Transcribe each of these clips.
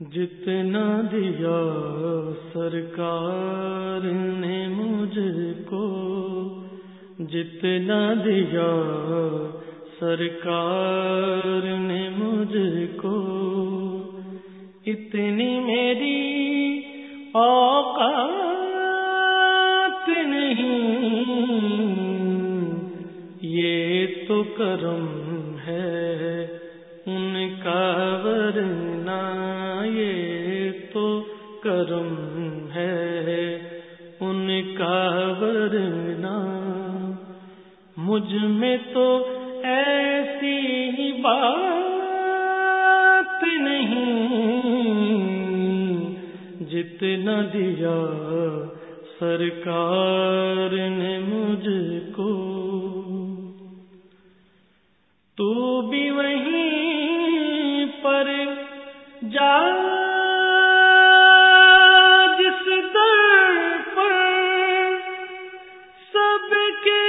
جتنا دیا سرکار نے مجھ کو جتنا دیا سرکار نے مجھ کو اتنی میری اوقات نہیں، یہ تو کرم ہے کا ورنہ یہ تو کرم ہے۔ ان کا ورنہ مجھ میں تو ایسی ہی بات نہیں۔ جتنا دیا سرکار نے مجھ کو، تو بھی وہیں کے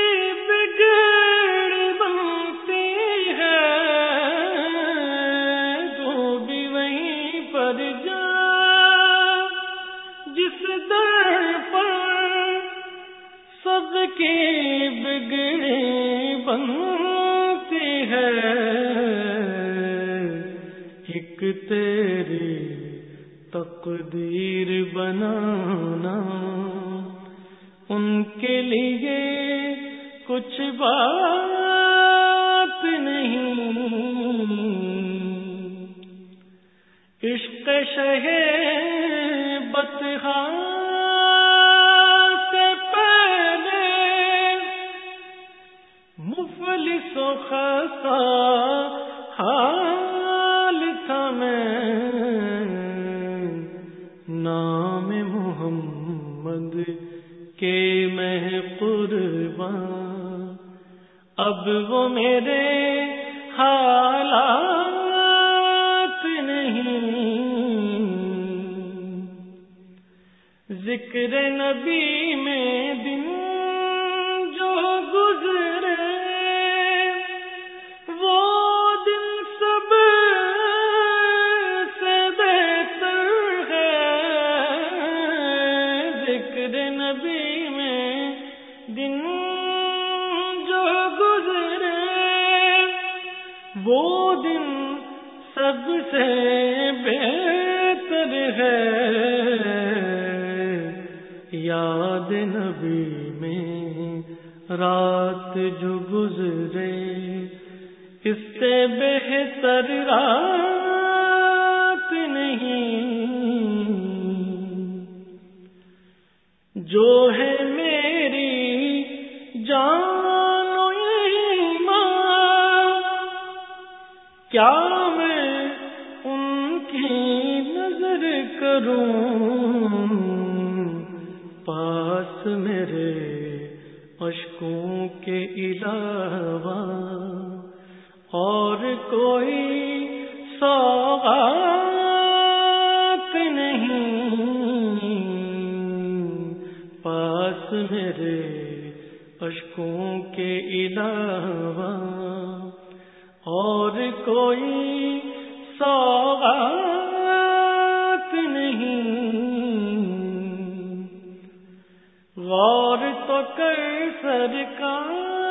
بگڑ بنتے ہیں، تو بھی وہیں پر جا۔ جس در پر سب کے بگڑے بنتے ہیں، ایک تیری تقدیر بنانا کے لیے کچھ بات نہیں۔ عشق شہ بتہ ہاں سے پہلے مفلس و خسا کہ میں قربان۔ اب وہ میرے حالات نہیں۔ ذکر نبی میں دن ذکر نبی میں دن جو گزرے، وہ دن سب سے بہتر ہے۔ یاد نبی میں رات جو گزرے، اس سے بہتر رات جو ہے میری جان کیا میں ان کی نظر کروں؟ پاس میرے اشکوں کے علاوہ اور کوئی سوغات میرے اشکوں کے علاوہ اور کوئی سوغات نہیں۔ غور تو کر سرکار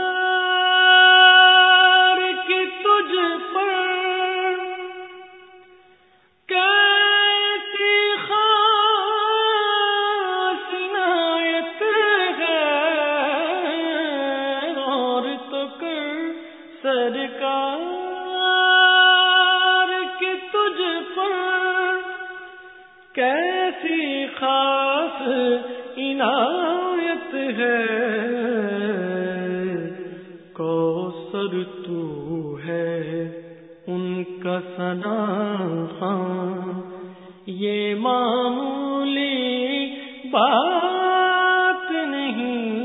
کیسی خاص عنایت ہے؟ کوثر تو ہے ان کا سنا خان، یہ معمولی بات نہیں۔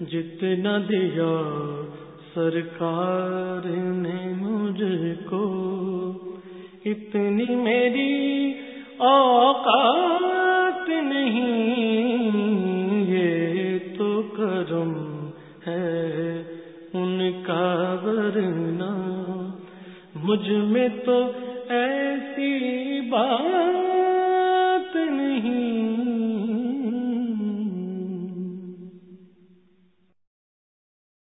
جتنا دیا سرکار نے مجھ کو اتنی میری اوقات نہیں، یہ تو کرم ہے ان کا ورنا مجھ میں تو ایسی بات نہیں۔